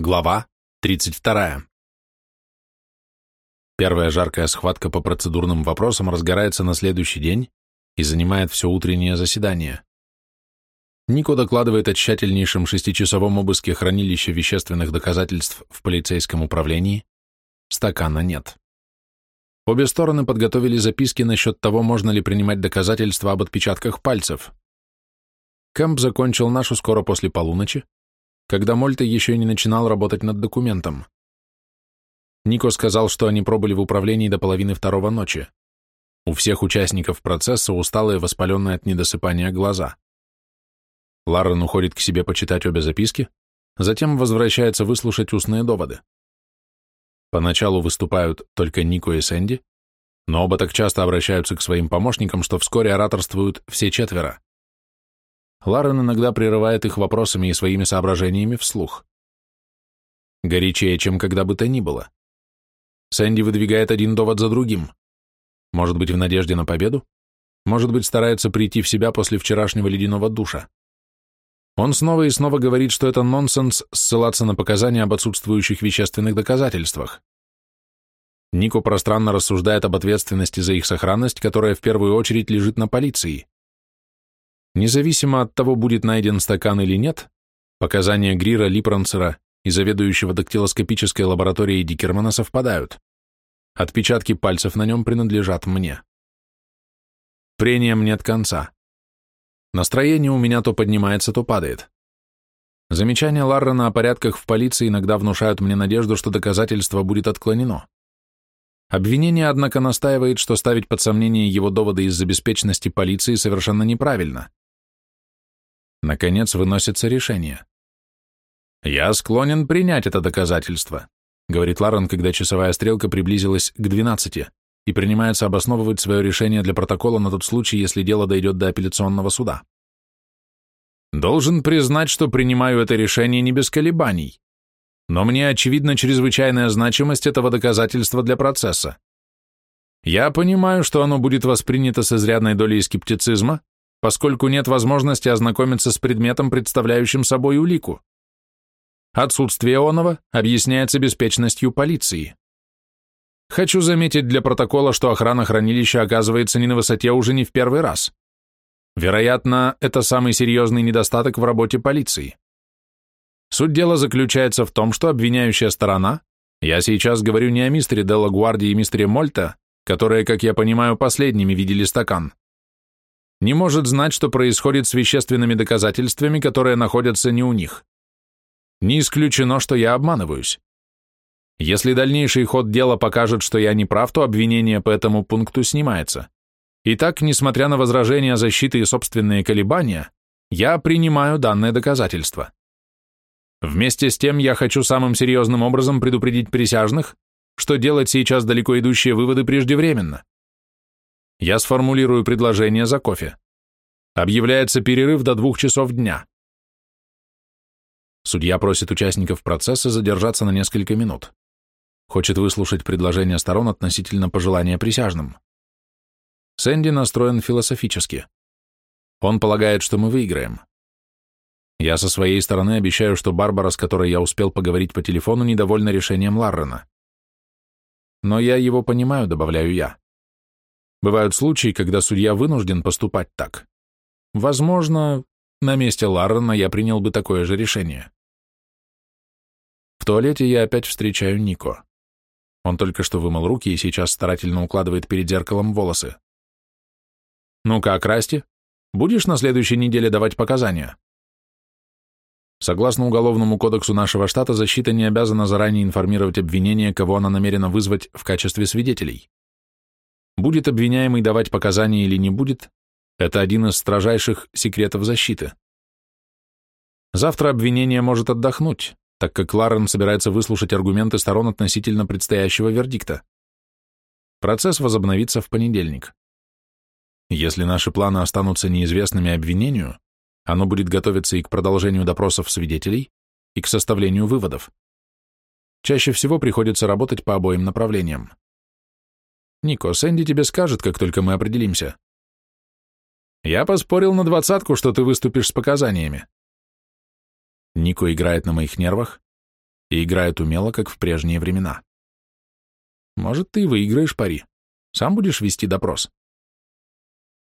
Глава 32. Первая жаркая схватка по процедурным вопросам разгорается на следующий день и занимает все утреннее заседание. Нико докладывает о тщательнейшем шестичасовом обыске хранилища вещественных доказательств в полицейском управлении. Стакана нет. Обе стороны подготовили записки насчет того, можно ли принимать доказательства об отпечатках пальцев. Кэмп закончил нашу скоро после полуночи, когда Мольта еще не начинал работать над документом. Нико сказал, что они пробыли в управлении до половины второго ночи. У всех участников процесса усталые, воспаленные от недосыпания глаза. Ларрен уходит к себе почитать обе записки, затем возвращается выслушать устные доводы. Поначалу выступают только Нико и Сэнди, но оба так часто обращаются к своим помощникам, что вскоре ораторствуют все четверо. Ларен иногда прерывает их вопросами и своими соображениями вслух. Горячее, чем когда бы то ни было. Сэнди выдвигает один довод за другим. Может быть, в надежде на победу? Может быть, старается прийти в себя после вчерашнего ледяного душа. Он снова и снова говорит, что это нонсенс ссылаться на показания об отсутствующих вещественных доказательствах. Нико пространно рассуждает об ответственности за их сохранность, которая в первую очередь лежит на полиции. Независимо от того, будет найден стакан или нет, показания Грира, Липранцера и заведующего дактилоскопической лабораторией Дикермана совпадают. Отпечатки пальцев на нем принадлежат мне. Прением нет конца. Настроение у меня то поднимается, то падает. Замечания Ларрена о порядках в полиции иногда внушают мне надежду, что доказательство будет отклонено. Обвинение, однако, настаивает, что ставить под сомнение его доводы из-за беспечности полиции совершенно неправильно. Наконец выносится решение. «Я склонен принять это доказательство», — говорит Ларен, когда часовая стрелка приблизилась к 12 и принимается обосновывать свое решение для протокола на тот случай, если дело дойдет до апелляционного суда. «Должен признать, что принимаю это решение не без колебаний, но мне очевидна чрезвычайная значимость этого доказательства для процесса. Я понимаю, что оно будет воспринято с изрядной долей скептицизма, поскольку нет возможности ознакомиться с предметом, представляющим собой улику. Отсутствие оного объясняется беспечностью полиции. Хочу заметить для протокола, что охрана хранилища оказывается не на высоте уже не в первый раз. Вероятно, это самый серьезный недостаток в работе полиции. Суть дела заключается в том, что обвиняющая сторона, я сейчас говорю не о мистере Делла Гуарди и мистере Мольта, которые, как я понимаю, последними видели стакан, не может знать, что происходит с вещественными доказательствами, которые находятся не у них. Не исключено, что я обманываюсь. Если дальнейший ход дела покажет, что я не прав, то обвинение по этому пункту снимается. Итак, несмотря на возражения защиты и собственные колебания, я принимаю данное доказательство. Вместе с тем я хочу самым серьезным образом предупредить присяжных, что делать сейчас далеко идущие выводы преждевременно. Я сформулирую предложение за кофе. Объявляется перерыв до двух часов дня. Судья просит участников процесса задержаться на несколько минут. Хочет выслушать предложения сторон относительно пожелания присяжным. Сэнди настроен философически. Он полагает, что мы выиграем. Я со своей стороны обещаю, что Барбара, с которой я успел поговорить по телефону, недовольна решением Ларрена. Но я его понимаю, добавляю я. Бывают случаи, когда судья вынужден поступать так. Возможно, на месте Ларрена я принял бы такое же решение. В туалете я опять встречаю Нико. Он только что вымыл руки и сейчас старательно укладывает перед зеркалом волосы. «Ну как, Расти, будешь на следующей неделе давать показания?» Согласно Уголовному кодексу нашего штата, защита не обязана заранее информировать обвинение, кого она намерена вызвать в качестве свидетелей. Будет обвиняемый давать показания или не будет, это один из строжайших секретов защиты. Завтра обвинение может отдохнуть, так как Ларен собирается выслушать аргументы сторон относительно предстоящего вердикта. Процесс возобновится в понедельник. Если наши планы останутся неизвестными обвинению, оно будет готовиться и к продолжению допросов свидетелей, и к составлению выводов. Чаще всего приходится работать по обоим направлениям. Нико, Сэнди тебе скажет, как только мы определимся. Я поспорил на двадцатку, что ты выступишь с показаниями. Нико играет на моих нервах, и играет умело, как в прежние времена. Может, ты выиграешь пари. Сам будешь вести допрос.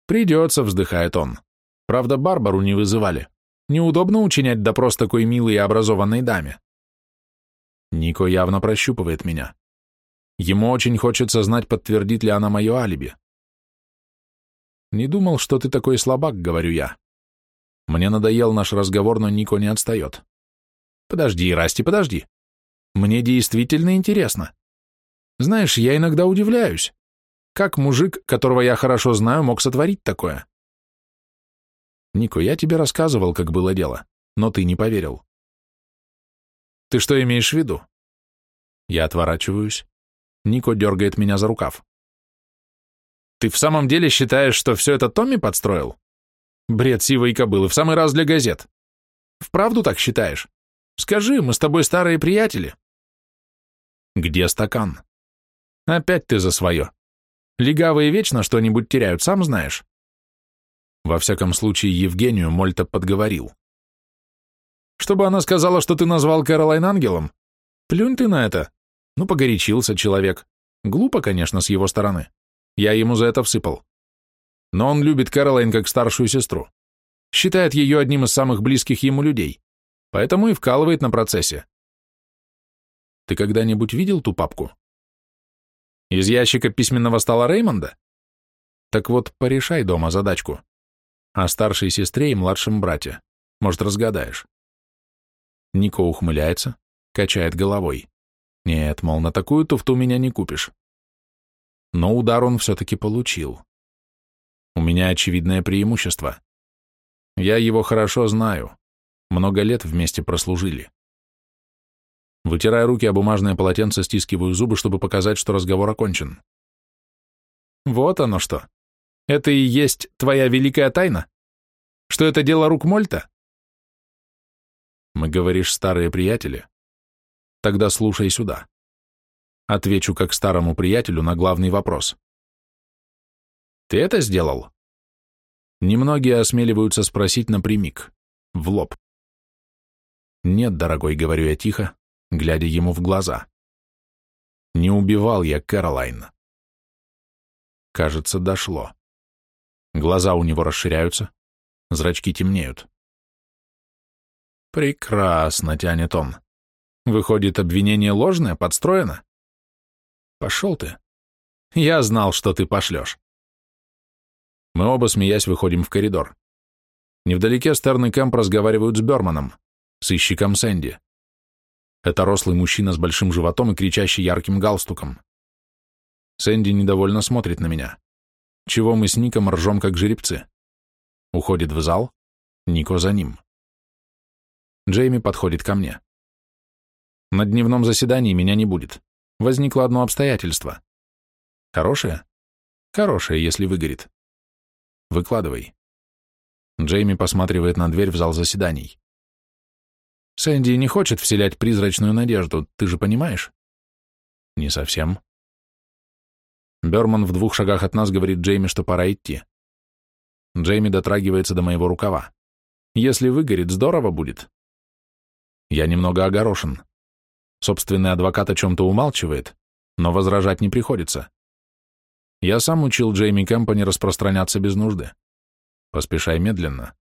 Придется, вздыхает он. Правда, Барбару не вызывали. Неудобно учинять допрос такой милой и образованной даме. Нико явно прощупывает меня. Ему очень хочется знать, подтвердит ли она мое алиби. «Не думал, что ты такой слабак», — говорю я. Мне надоел наш разговор, но Нико не отстает. «Подожди, Расти, подожди. Мне действительно интересно. Знаешь, я иногда удивляюсь. Как мужик, которого я хорошо знаю, мог сотворить такое?» «Нико, я тебе рассказывал, как было дело, но ты не поверил». «Ты что имеешь в виду?» Я отворачиваюсь. Нико дергает меня за рукав. «Ты в самом деле считаешь, что все это Томми подстроил? Бред сивой кобылы, в самый раз для газет. Вправду так считаешь? Скажи, мы с тобой старые приятели». «Где стакан?» «Опять ты за свое. Легавые вечно что-нибудь теряют, сам знаешь». Во всяком случае, Евгению Мольта подговорил. «Чтобы она сказала, что ты назвал Кэролайн ангелом? Плюнь ты на это. Ну, погорячился человек. Глупо, конечно, с его стороны. Я ему за это всыпал. Но он любит Кэролайн как старшую сестру. Считает ее одним из самых близких ему людей. Поэтому и вкалывает на процессе. Ты когда-нибудь видел ту папку? Из ящика письменного стола Реймонда? Так вот, порешай дома задачку. О старшей сестре и младшем брате. Может, разгадаешь. Нико ухмыляется, качает головой. Нет, мол, на такую туфту меня не купишь. Но удар он все-таки получил. У меня очевидное преимущество. Я его хорошо знаю. Много лет вместе прослужили. Вытирая руки о бумажное полотенце, стискиваю зубы, чтобы показать, что разговор окончен. Вот оно что. Это и есть твоя великая тайна? Что это дело рук Мольта? Мы, говоришь, старые приятели? Тогда слушай сюда. Отвечу как старому приятелю на главный вопрос. Ты это сделал? Немногие осмеливаются спросить напрямик, в лоб. Нет, дорогой, говорю я тихо, глядя ему в глаза. Не убивал я Кэролайн. Кажется, дошло. Глаза у него расширяются, зрачки темнеют. Прекрасно, тянет он. Выходит, обвинение ложное, подстроено? Пошел ты. Я знал, что ты пошлешь. Мы оба, смеясь, выходим в коридор. Невдалеке Стерн и Кэмп разговаривают с Берманом, сыщиком Сэнди. Это рослый мужчина с большим животом и кричащий ярким галстуком. Сэнди недовольно смотрит на меня. Чего мы с Ником ржем, как жеребцы? Уходит в зал, Нико за ним. Джейми подходит ко мне. На дневном заседании меня не будет. Возникло одно обстоятельство. Хорошее? Хорошее, если выгорит. Выкладывай. Джейми посматривает на дверь в зал заседаний. Сэнди не хочет вселять призрачную надежду, ты же понимаешь? Не совсем. Берман в двух шагах от нас говорит Джейми, что пора идти. Джейми дотрагивается до моего рукава. Если выгорит, здорово будет. Я немного огорошен. Собственный адвокат о чем-то умалчивает, но возражать не приходится. Я сам учил Джейми Кэмпа распространяться без нужды. Поспешай медленно.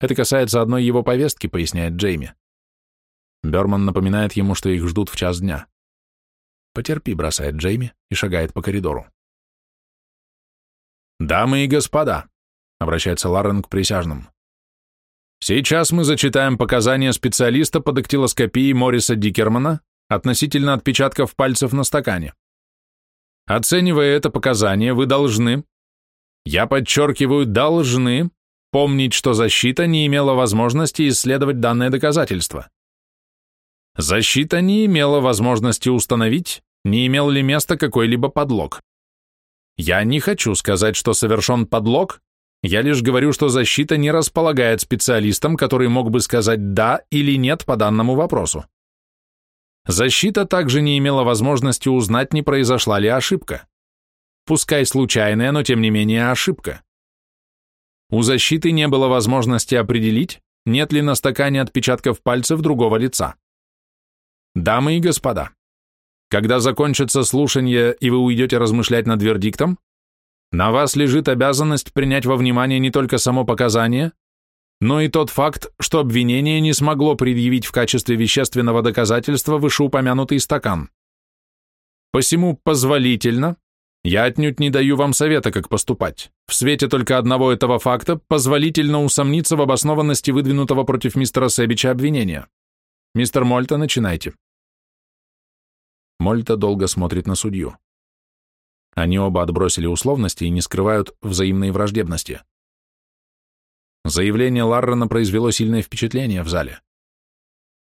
Это касается одной его повестки, поясняет Джейми. Берман напоминает ему, что их ждут в час дня. Потерпи, бросает Джейми и шагает по коридору. «Дамы и господа», — обращается Ларрен к присяжным, Сейчас мы зачитаем показания специалиста по дактилоскопии Мориса Дикермана относительно отпечатков пальцев на стакане. Оценивая это показание, вы должны, я подчеркиваю, должны, помнить, что защита не имела возможности исследовать данное доказательство. Защита не имела возможности установить, не имел ли места какой-либо подлог. Я не хочу сказать, что совершен подлог, я лишь говорю, что защита не располагает специалистом, который мог бы сказать «да» или «нет» по данному вопросу. Защита также не имела возможности узнать, не произошла ли ошибка. Пускай случайная, но тем не менее ошибка. У защиты не было возможности определить, нет ли на стакане отпечатков пальцев другого лица. Дамы и господа, когда закончится слушание и вы уйдете размышлять над вердиктом, на вас лежит обязанность принять во внимание не только само показание, но и тот факт, что обвинение не смогло предъявить в качестве вещественного доказательства вышеупомянутый стакан. Посему позволительно, я отнюдь не даю вам совета, как поступать. В свете только одного этого факта позволительно усомниться в обоснованности выдвинутого против мистера Себича обвинения. Мистер Мольта, начинайте. Мольта долго смотрит на судью. Они оба отбросили условности и не скрывают взаимной враждебности. Заявление Ларрена произвело сильное впечатление в зале.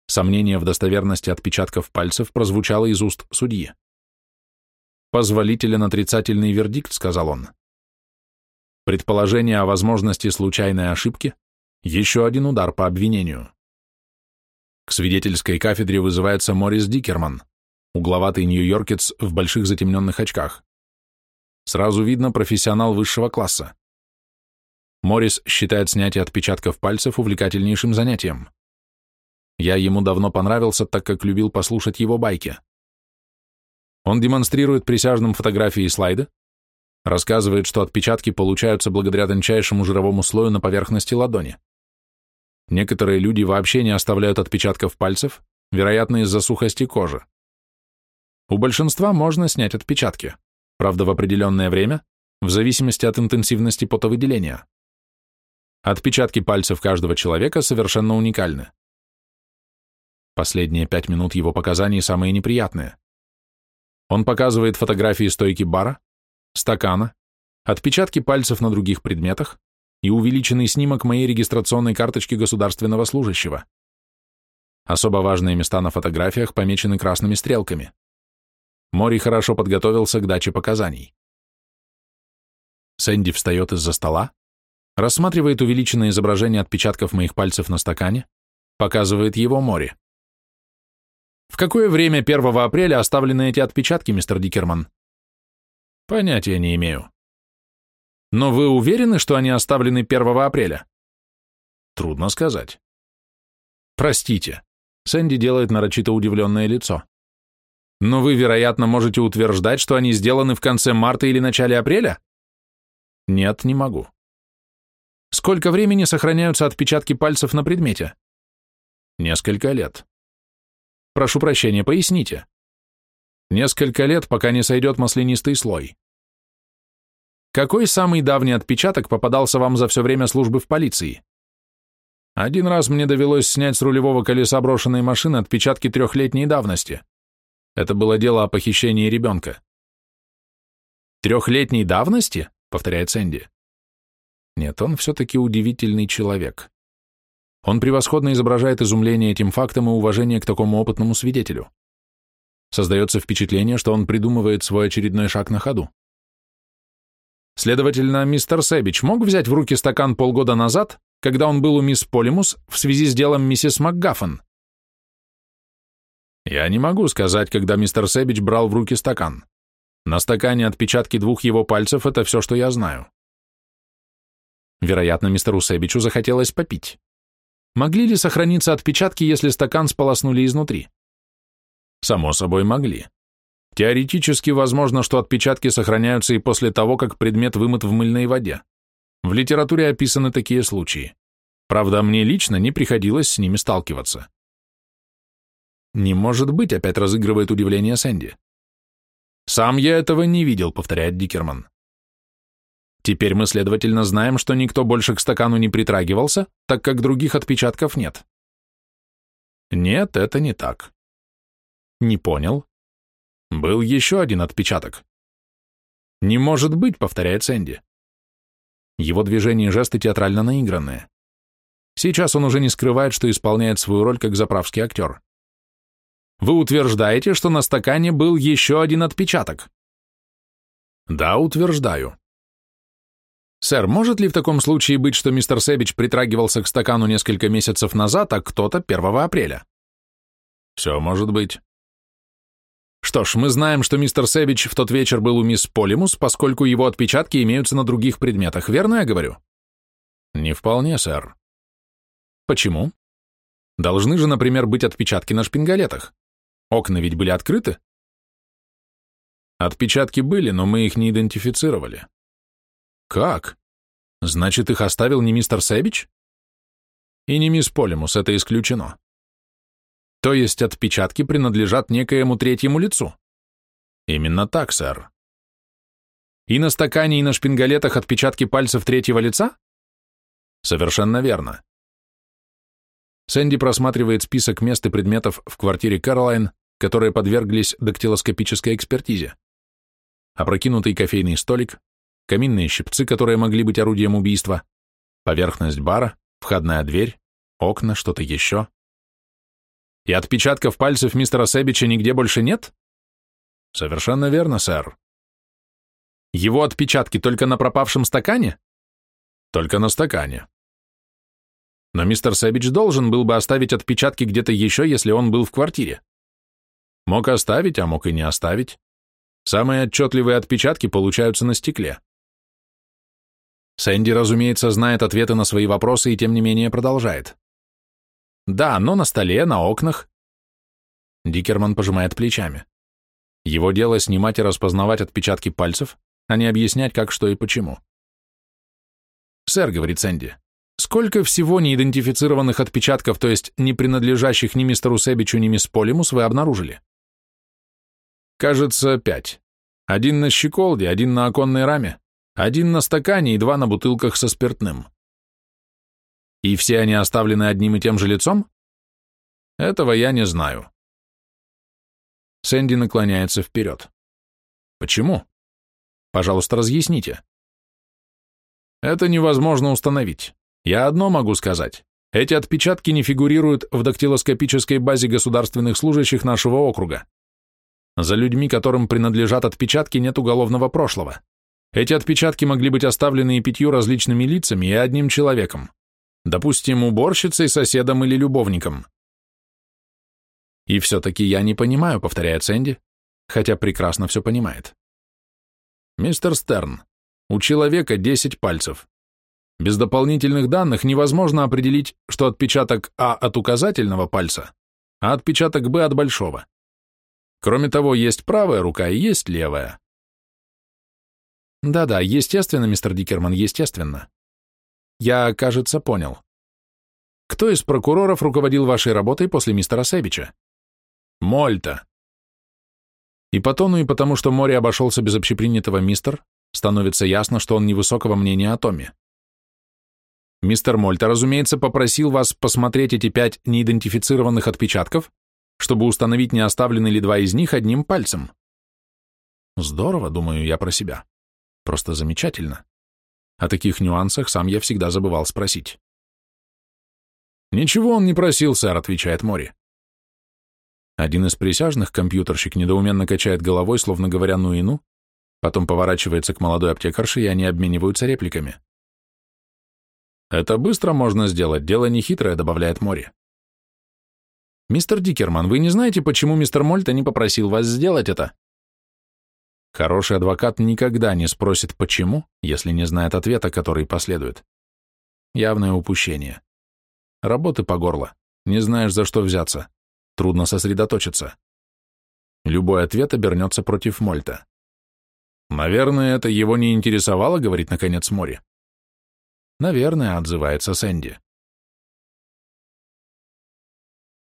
Сомнение в достоверности отпечатков пальцев прозвучало из уст судьи. «Позволителен отрицательный вердикт», — сказал он. Предположение о возможности случайной ошибки — еще один удар по обвинению. К свидетельской кафедре вызывается Морис Дикерман, угловатый нью-йоркец в больших затемненных очках. Сразу видно профессионал высшего класса. Морис считает снятие отпечатков пальцев увлекательнейшим занятием. Я ему давно понравился, так как любил послушать его байки. Он демонстрирует присяжным фотографии и слайды, рассказывает, что отпечатки получаются благодаря тончайшему жировому слою на поверхности ладони. Некоторые люди вообще не оставляют отпечатков пальцев, вероятно, из-за сухости кожи. У большинства можно снять отпечатки, правда, в определенное время, в зависимости от интенсивности потовыделения. Отпечатки пальцев каждого человека совершенно уникальны. Последние пять минут его показаний самые неприятные. Он показывает фотографии стойки бара, стакана, отпечатки пальцев на других предметах и увеличенный снимок моей регистрационной карточки государственного служащего. Особо важные места на фотографиях помечены красными стрелками. Мори хорошо подготовился к даче показаний. Сэнди встает из-за стола, рассматривает увеличенное изображение отпечатков моих пальцев на стакане, показывает его Мори. В какое время 1 апреля оставлены эти отпечатки, мистер Дикерман? Понятия не имею. Но вы уверены, что они оставлены 1 апреля? Трудно сказать. Простите. Сэнди делает нарочито удивленное лицо. Но вы, вероятно, можете утверждать, что они сделаны в конце марта или начале апреля? Нет, не могу. Сколько времени сохраняются отпечатки пальцев на предмете? Несколько лет. Прошу прощения, поясните. Несколько лет, пока не сойдет маслянистый слой. Какой самый давний отпечаток попадался вам за все время службы в полиции? Один раз мне довелось снять с рулевого колеса брошенной машины отпечатки трехлетней давности. Это было дело о похищении ребенка. «Трехлетней давности?» — повторяет Сэнди. Нет, он все-таки удивительный человек. Он превосходно изображает изумление этим фактом и уважение к такому опытному свидетелю. Создается впечатление, что он придумывает свой очередной шаг на ходу. Следовательно, мистер Сэбич мог взять в руки стакан полгода назад, когда он был у мисс Полимус в связи с делом миссис МакГаффен? Я не могу сказать, когда мистер Сэбич брал в руки стакан. На стакане отпечатки двух его пальцев — это все, что я знаю. Вероятно, мистеру Сэбичу захотелось попить. Могли ли сохраниться отпечатки, если стакан сполоснули изнутри? Само собой, могли. Теоретически возможно, что отпечатки сохраняются и после того, как предмет вымыт в мыльной воде. В литературе описаны такие случаи. Правда, мне лично не приходилось с ними сталкиваться. «Не может быть», — опять разыгрывает удивление Сэнди. «Сам я этого не видел», — повторяет Дикерман. Теперь мы, следовательно, знаем, что никто больше к стакану не притрагивался, так как других отпечатков нет. Нет, это не так. Не понял. Был еще один отпечаток. Не может быть, повторяет Сэнди. Его движения и жесты театрально наигранные. Сейчас он уже не скрывает, что исполняет свою роль как заправский актер. Вы утверждаете, что на стакане был еще один отпечаток? Да, утверждаю. «Сэр, может ли в таком случае быть, что мистер Сэбич притрагивался к стакану несколько месяцев назад, а кто-то 1 апреля?» «Все может быть». «Что ж, мы знаем, что мистер Сэбич в тот вечер был у мисс Полимус, поскольку его отпечатки имеются на других предметах, верно я говорю?» «Не вполне, сэр». «Почему?» «Должны же, например, быть отпечатки на шпингалетах. Окна ведь были открыты? Отпечатки были, но мы их не идентифицировали. Как? Значит, их оставил не мистер Сэбич? И не мисс Полимус, это исключено. То есть отпечатки принадлежат некоему третьему лицу? Именно так, сэр. И на стакане, и на шпингалетах отпечатки пальцев третьего лица? Совершенно верно. Сэнди просматривает список мест и предметов в квартире Каролайн, которые подверглись дактилоскопической экспертизе. Опрокинутый кофейный столик, каминные щипцы, которые могли быть орудием убийства, поверхность бара, входная дверь, окна, что-то еще. И отпечатков пальцев мистера Себича нигде больше нет? Совершенно верно, сэр. Его отпечатки только на пропавшем стакане? Только на стакане. Но мистер Сэбидж должен был бы оставить отпечатки где-то еще, если он был в квартире. Мог оставить, а мог и не оставить. Самые отчетливые отпечатки получаются на стекле. Сэнди, разумеется, знает ответы на свои вопросы и тем не менее продолжает. Да, но на столе, на окнах. Дикерман пожимает плечами. Его дело снимать и распознавать отпечатки пальцев, а не объяснять, как, что и почему. «Сэр», — говорит Сэнди, Сколько всего неидентифицированных отпечатков, то есть не принадлежащих ни мистеру Себичу, ни мисс Полимус, вы обнаружили? Кажется, пять. Один на щеколде, один на оконной раме, один на стакане и два на бутылках со спиртным. И все они оставлены одним и тем же лицом? Этого я не знаю. Сэнди наклоняется вперед. Почему? Пожалуйста, разъясните. Это невозможно установить. Я одно могу сказать. Эти отпечатки не фигурируют в дактилоскопической базе государственных служащих нашего округа. За людьми, которым принадлежат отпечатки, нет уголовного прошлого. Эти отпечатки могли быть оставлены и пятью различными лицами, и одним человеком. Допустим, уборщицей, соседом или любовником. И все-таки я не понимаю, повторяет Сэнди, хотя прекрасно все понимает. Мистер Стерн, у человека 10 пальцев. Без дополнительных данных невозможно определить, что отпечаток А от указательного пальца, а отпечаток Б от большого. Кроме того, есть правая рука и есть левая. Да-да, естественно, мистер Дикерман, естественно. Я, кажется, понял. Кто из прокуроров руководил вашей работой после мистера Сэбича? Мольта. И по тону, и потому, что море обошелся без общепринятого мистер, становится ясно, что он невысокого мнения о Томе. Мистер Мольта, разумеется, попросил вас посмотреть эти пять неидентифицированных отпечатков, чтобы установить, не оставлены ли два из них одним пальцем. Здорово, думаю я про себя. Просто замечательно. О таких нюансах сам я всегда забывал спросить. «Ничего он не просил, сэр», — отвечает Мори. Один из присяжных, компьютерщик, недоуменно качает головой, словно говоря «ну и ну», потом поворачивается к молодой аптекарше, и они обмениваются репликами. Это быстро можно сделать, дело не хитрое, добавляет Мори. Мистер Дикерман, вы не знаете, почему мистер Мольта не попросил вас сделать это? Хороший адвокат никогда не спросит «почему», если не знает ответа, который последует. Явное упущение. Работы по горло. Не знаешь, за что взяться. Трудно сосредоточиться. Любой ответ обернется против Мольта. «Наверное, это его не интересовало», — говорит наконец Мори. Наверное, отзывается Сэнди.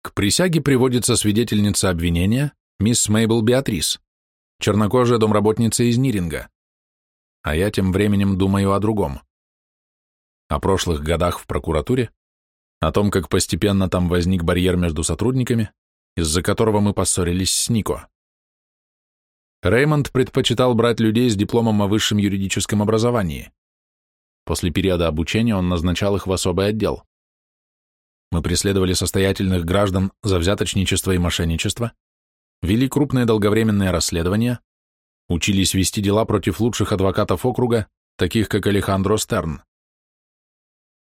К присяге приводится свидетельница обвинения, мисс Мейбл Беатрис, чернокожая домработница из Ниринга. А я тем временем думаю о другом. О прошлых годах в прокуратуре, о том, как постепенно там возник барьер между сотрудниками, из-за которого мы поссорились с Нико. Реймонд предпочитал брать людей с дипломом о высшем юридическом образовании. После периода обучения он назначал их в особый отдел. Мы преследовали состоятельных граждан за взяточничество и мошенничество, вели крупные долговременные расследования, учились вести дела против лучших адвокатов округа, таких как Алехандро Стерн.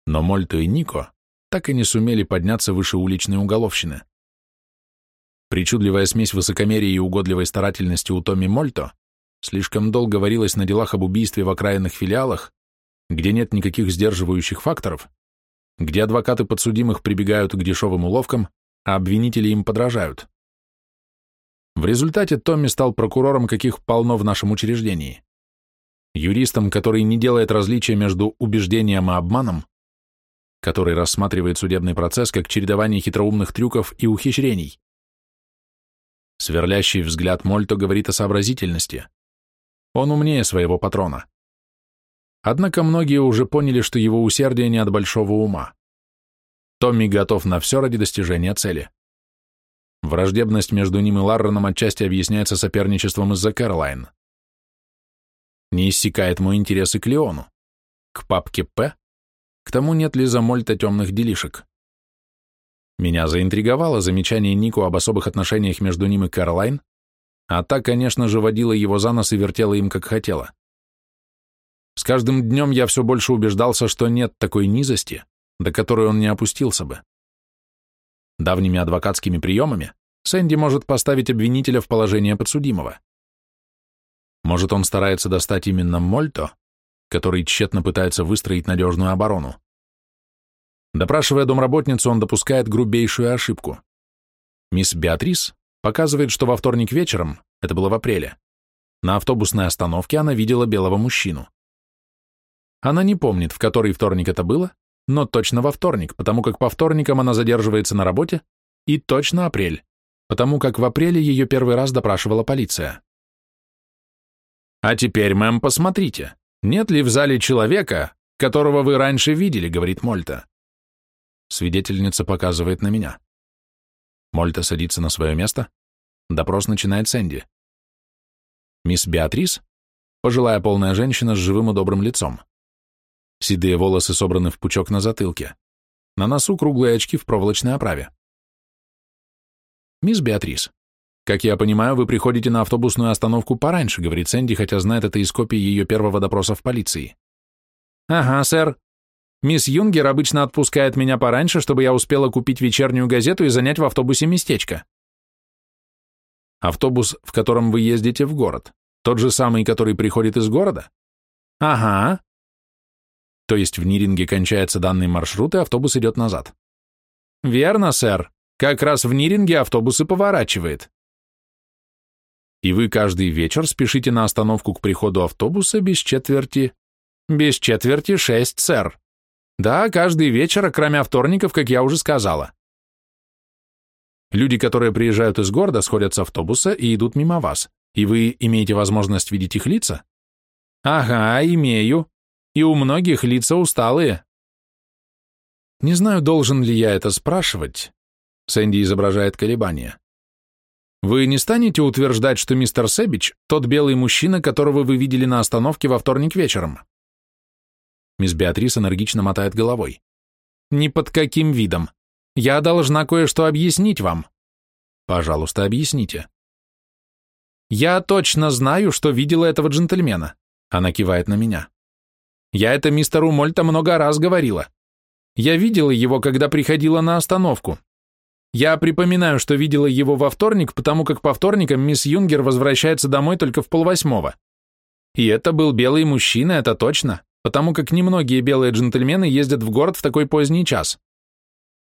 Но Мольто и Нико так и не сумели подняться выше уличной уголовщины. Причудливая смесь высокомерия и угодливой старательности у Томми Мольто слишком долго варилась на делах об убийстве в окраинных филиалах, где нет никаких сдерживающих факторов, где адвокаты подсудимых прибегают к дешевым уловкам, а обвинители им подражают. В результате Томми стал прокурором, каких полно в нашем учреждении. Юристом, который не делает различия между убеждением и обманом, который рассматривает судебный процесс как чередование хитроумных трюков и ухищрений. Сверлящий взгляд Мольто говорит о сообразительности. Он умнее своего патрона. Однако многие уже поняли, что его усердие не от большого ума. Томми готов на все ради достижения цели. Враждебность между ним и Ларреном отчасти объясняется соперничеством из-за Кэролайн. Не иссякает мой интерес и к Леону, к папке П, к тому, нет ли за Мольта темных делишек. Меня заинтриговало замечание Нику об особых отношениях между ним и Кэролайн, а та, конечно же, водила его за нос и вертела им, как хотела. С каждым днем я все больше убеждался, что нет такой низости, до которой он не опустился бы. Давними адвокатскими приемами Сэнди может поставить обвинителя в положение подсудимого. Может, он старается достать именно Мольто, который тщетно пытается выстроить надежную оборону. Допрашивая домработницу, он допускает грубейшую ошибку. Мисс Беатрис показывает, что во вторник вечером, это было в апреле, на автобусной остановке она видела белого мужчину. Она не помнит, в который вторник это было, но точно во вторник, потому как по вторникам она задерживается на работе, и точно апрель, потому как в апреле ее первый раз допрашивала полиция. «А теперь, мэм, посмотрите, нет ли в зале человека, которого вы раньше видели?» — говорит Мольта. Свидетельница показывает на меня. Мольта садится на свое место. Допрос начинает Сэнди. Мисс Беатрис — пожилая полная женщина с живым и добрым лицом. Седые волосы собраны в пучок на затылке. На носу круглые очки в проволочной оправе. «Мисс Беатрис, как я понимаю, вы приходите на автобусную остановку пораньше», говорит Сэнди, хотя знает это из копии ее первого допроса в полиции. «Ага, сэр. Мисс Юнгер обычно отпускает меня пораньше, чтобы я успела купить вечернюю газету и занять в автобусе местечко». «Автобус, в котором вы ездите в город, тот же самый, который приходит из города?» «Ага. То есть в Ниринге кончается данный маршрут, и автобус идет назад. Верно, сэр. Как раз в Ниринге автобус и поворачивает. И вы каждый вечер спешите на остановку к приходу автобуса без четверти... Без четверти шесть, сэр. Да, каждый вечер, кроме вторников, как я уже сказала. Люди, которые приезжают из города, сходят с автобуса и идут мимо вас, и вы имеете возможность видеть их лица? Ага, имею и у многих лица усталые. Не знаю, должен ли я это спрашивать. Сэнди изображает колебания. Вы не станете утверждать, что мистер Себич тот белый мужчина, которого вы видели на остановке во вторник вечером? Мисс Беатрис энергично мотает головой. Ни под каким видом. Я должна кое-что объяснить вам. Пожалуйста, объясните. Я точно знаю, что видела этого джентльмена. Она кивает на меня. Я это мистеру Мольта много раз говорила. Я видела его, когда приходила на остановку. Я припоминаю, что видела его во вторник, потому как по вторникам мисс Юнгер возвращается домой только в полвосьмого. И это был белый мужчина, это точно, потому как немногие белые джентльмены ездят в город в такой поздний час.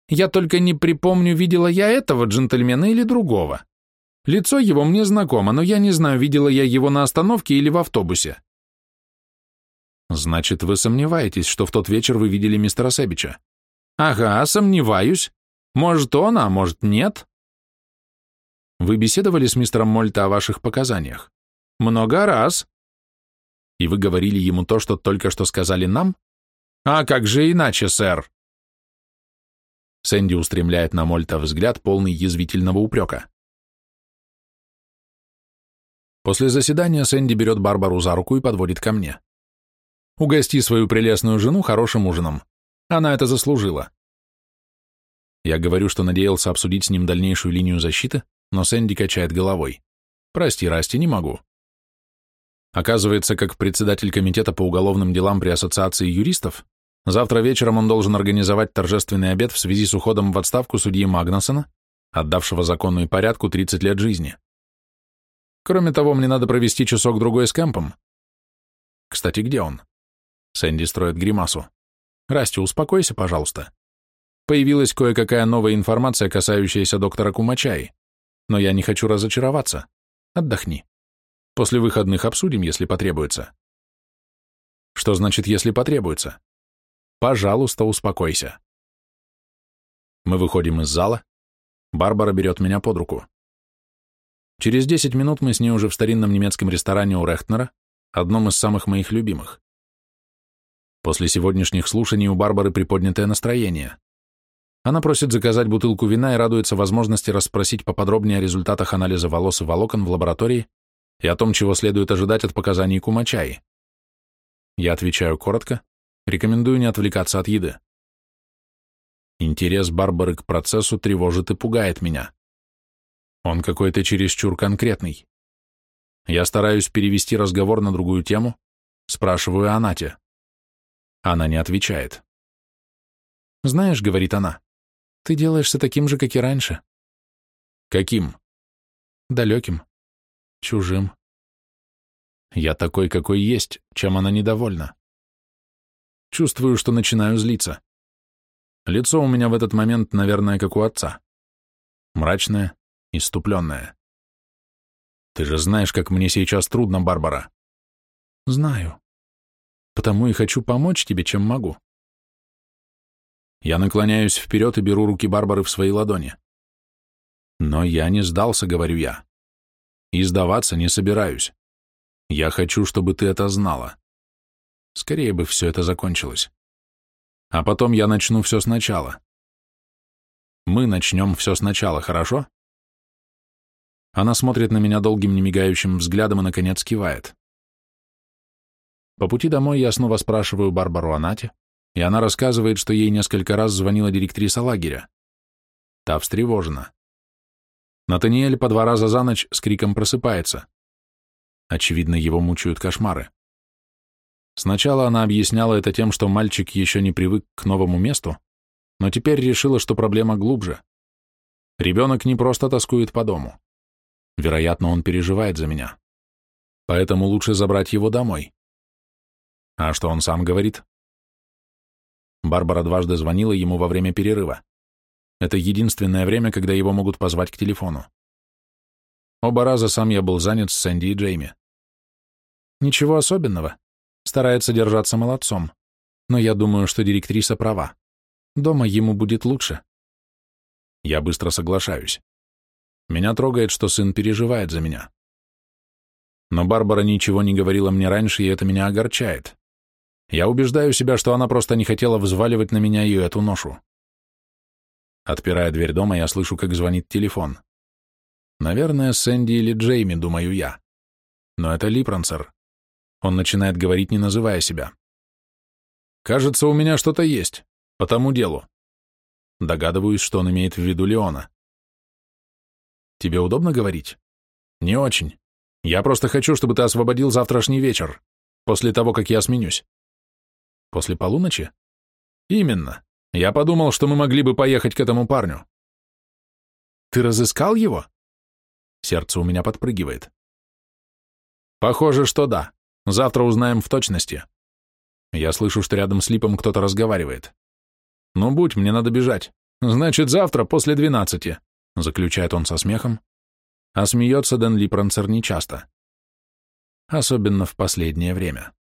Я только не припомню, видела я этого джентльмена или другого. Лицо его мне знакомо, но я не знаю, видела я его на остановке или в автобусе. Значит, вы сомневаетесь, что в тот вечер вы видели мистера Себича? Ага, сомневаюсь. Может, он, а может, нет. Вы беседовали с мистером Мольта о ваших показаниях? Много раз. И вы говорили ему то, что только что сказали нам? А как же иначе, сэр? Сэнди устремляет на Мольта взгляд, полный язвительного упрека. После заседания Сэнди берет Барбару за руку и подводит ко мне. Угости свою прелестную жену хорошим ужином. Она это заслужила. Я говорю, что надеялся обсудить с ним дальнейшую линию защиты, но Сэнди качает головой. Прости, Расти, не могу. Оказывается, как председатель комитета по уголовным делам при Ассоциации юристов, завтра вечером он должен организовать торжественный обед в связи с уходом в отставку судьи Магнасона, отдавшего закону и порядку 30 лет жизни. Кроме того, мне надо провести часок-другой с Кэмпом. Кстати, где он? Сэнди строит гримасу. «Расти, успокойся, пожалуйста. Появилась кое-какая новая информация, касающаяся доктора Кумачаи. Но я не хочу разочароваться. Отдохни. После выходных обсудим, если потребуется. Что значит, если потребуется? Пожалуйста, успокойся. Мы выходим из зала. Барбара берет меня под руку. Через 10 минут мы с ней уже в старинном немецком ресторане у Рехтнера, одном из самых моих любимых. После сегодняшних слушаний у Барбары приподнятое настроение. Она просит заказать бутылку вина и радуется возможности расспросить поподробнее о результатах анализа волос и волокон в лаборатории и о том, чего следует ожидать от показаний Кумачаи. Я отвечаю коротко, рекомендую не отвлекаться от еды. Интерес Барбары к процессу тревожит и пугает меня. Он какой-то чересчур конкретный. Я стараюсь перевести разговор на другую тему, спрашиваю о Нате. Она не отвечает. «Знаешь, — говорит она, — ты делаешься таким же, как и раньше». «Каким?» «Далеким, чужим». Я такой, какой есть, чем она недовольна. Чувствую, что начинаю злиться. Лицо у меня в этот момент, наверное, как у отца. Мрачное, иступленное. Ты же знаешь, как мне сейчас трудно, Барбара. Знаю. Потому и хочу помочь тебе, чем могу. Я наклоняюсь вперед и беру руки Барбары в свои ладони. Но я не сдался, говорю я. И сдаваться не собираюсь. Я хочу, чтобы ты это знала. Скорее бы все это закончилось. А потом я начну все сначала. Мы начнем все сначала, хорошо? Она смотрит на меня долгим немигающим взглядом и, наконец, кивает. По пути домой я снова спрашиваю Барбару о Нате, и она рассказывает, что ей несколько раз звонила директриса лагеря. Та встревожена. Натаниэль по два раза за ночь с криком просыпается. Очевидно, его мучают кошмары. Сначала она объясняла это тем, что мальчик еще не привык к новому месту, но теперь решила, что проблема глубже. Ребенок не просто тоскует по дому. Вероятно, он переживает за меня. Поэтому лучше забрать его домой. А что он сам говорит? Барбара дважды звонила ему во время перерыва. Это единственное время, когда его могут позвать к телефону. Оба раза сам я был занят с Сэнди и Джейми. Ничего особенного. Старается держаться молодцом. Но я думаю, что директриса права. Дома ему будет лучше. Я быстро соглашаюсь. Меня трогает, что сын переживает за меня. Но Барбара ничего не говорила мне раньше, и это меня огорчает. Я убеждаю себя, что она просто не хотела взваливать на меня ее эту ношу. Отпирая дверь дома, я слышу, как звонит телефон. Наверное, Сэнди или Джейми, думаю я. Но это Липрансер. Он начинает говорить, не называя себя. «Кажется, у меня что-то есть. По тому делу». Догадываюсь, что он имеет в виду Леона. «Тебе удобно говорить?» «Не очень. Я просто хочу, чтобы ты освободил завтрашний вечер, после того, как я сменюсь». «После полуночи?» «Именно. Я подумал, что мы могли бы поехать к этому парню». «Ты разыскал его?» Сердце у меня подпрыгивает. «Похоже, что да. Завтра узнаем в точности. Я слышу, что рядом с Липом кто-то разговаривает. Ну, будь, мне надо бежать. Значит, завтра после двенадцати, заключает он со смехом. А смеется Дэн Липранцер нечасто. Особенно в последнее время.